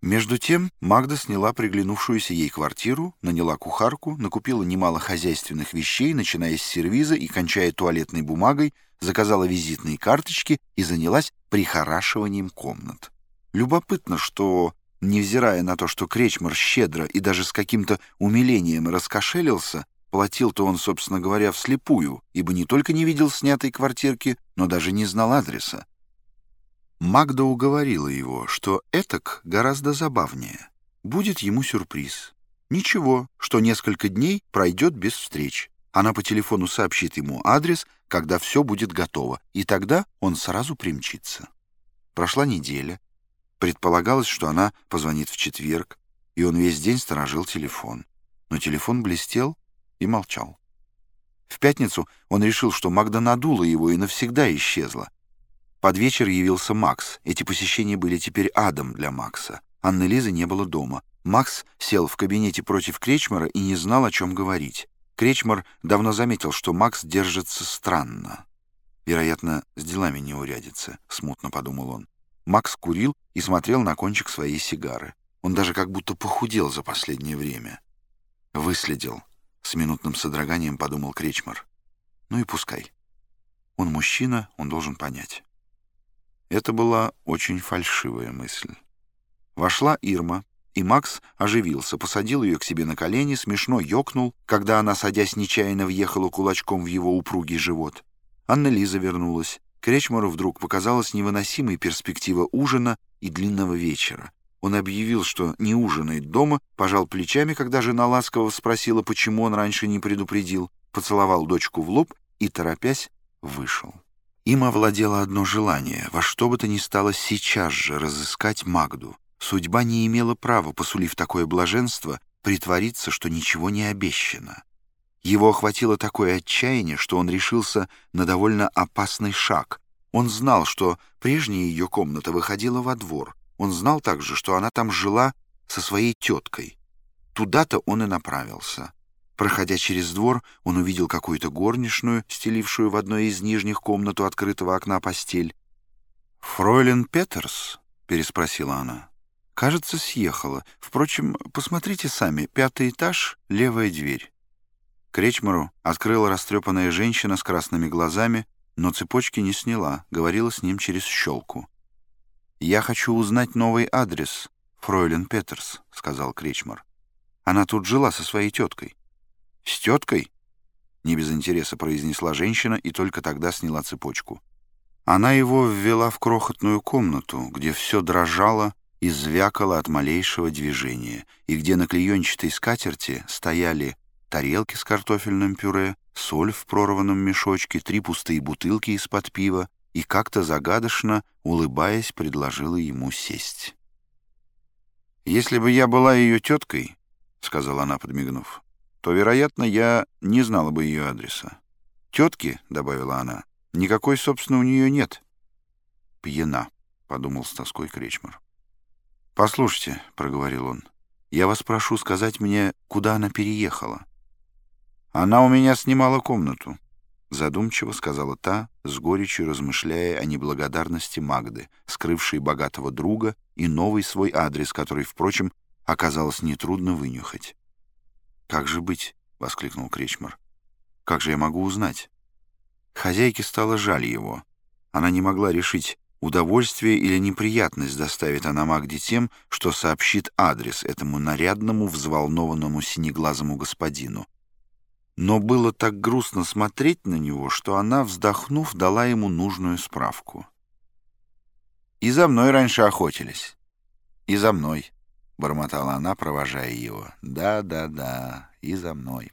Между тем Магда сняла приглянувшуюся ей квартиру, наняла кухарку, накупила немало хозяйственных вещей, начиная с сервиза и кончая туалетной бумагой, заказала визитные карточки и занялась прихорашиванием комнат. Любопытно, что, невзирая на то, что Кречмар щедро и даже с каким-то умилением раскошелился, платил-то он, собственно говоря, вслепую, ибо не только не видел снятой квартирки, но даже не знал адреса. Магда уговорила его, что этак гораздо забавнее. Будет ему сюрприз. Ничего, что несколько дней пройдет без встреч. Она по телефону сообщит ему адрес, когда все будет готово, и тогда он сразу примчится. Прошла неделя. Предполагалось, что она позвонит в четверг, и он весь день сторожил телефон. Но телефон блестел и молчал. В пятницу он решил, что Магда надула его и навсегда исчезла, под вечер явился Макс. Эти посещения были теперь адом для Макса. Анны Лизы не было дома. Макс сел в кабинете против Кречмара и не знал, о чем говорить. Кречмар давно заметил, что Макс держится странно. «Вероятно, с делами не урядится», — смутно подумал он. Макс курил и смотрел на кончик своей сигары. Он даже как будто похудел за последнее время. «Выследил», — с минутным содроганием подумал Кречмар. «Ну и пускай. Он мужчина, он должен понять». Это была очень фальшивая мысль. Вошла Ирма, и Макс оживился, посадил ее к себе на колени, смешно ёкнул, когда она, садясь нечаянно, въехала кулачком в его упругий живот. Анна-Лиза вернулась. Кречмару вдруг показалась невыносимой перспектива ужина и длинного вечера. Он объявил, что не ужинает дома, пожал плечами, когда жена ласково спросила, почему он раньше не предупредил, поцеловал дочку в лоб и, торопясь, вышел. Им овладело одно желание — во что бы то ни стало сейчас же разыскать Магду. Судьба не имела права, посулив такое блаженство, притвориться, что ничего не обещано. Его охватило такое отчаяние, что он решился на довольно опасный шаг. Он знал, что прежняя ее комната выходила во двор. Он знал также, что она там жила со своей теткой. Туда-то он и направился. Проходя через двор, он увидел какую-то горничную, стелившую в одной из нижних комнат у открытого окна постель. «Фройлен Петерс?» — переспросила она. «Кажется, съехала. Впрочем, посмотрите сами. Пятый этаж, левая дверь». Кречмару открыла растрепанная женщина с красными глазами, но цепочки не сняла, говорила с ним через щелку. «Я хочу узнать новый адрес, фройлен Петерс», — сказал Кречмар. «Она тут жила со своей теткой». «С теткой?» — не без интереса произнесла женщина и только тогда сняла цепочку. Она его ввела в крохотную комнату, где все дрожало и звякало от малейшего движения, и где на клеенчатой скатерти стояли тарелки с картофельным пюре, соль в прорванном мешочке, три пустые бутылки из-под пива, и как-то загадочно, улыбаясь, предложила ему сесть. «Если бы я была ее теткой, — сказала она, подмигнув, то, вероятно, я не знала бы ее адреса. «Тетки», — добавила она, — «никакой, собственно, у нее нет». «Пьяна», — подумал с тоской Кречмар. «Послушайте», — проговорил он, — «я вас прошу сказать мне, куда она переехала». «Она у меня снимала комнату», — задумчиво сказала та, с горечью размышляя о неблагодарности Магды, скрывшей богатого друга и новый свой адрес, который, впрочем, оказалось нетрудно вынюхать. «Как же быть?» — воскликнул Кречмар. «Как же я могу узнать?» Хозяйке стало жаль его. Она не могла решить, удовольствие или неприятность доставит она Магде тем, что сообщит адрес этому нарядному, взволнованному синеглазому господину. Но было так грустно смотреть на него, что она, вздохнув, дала ему нужную справку. «И за мной раньше охотились. И за мной». — бормотала она, провожая его. «Да, да, да, и за мной».